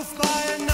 roof by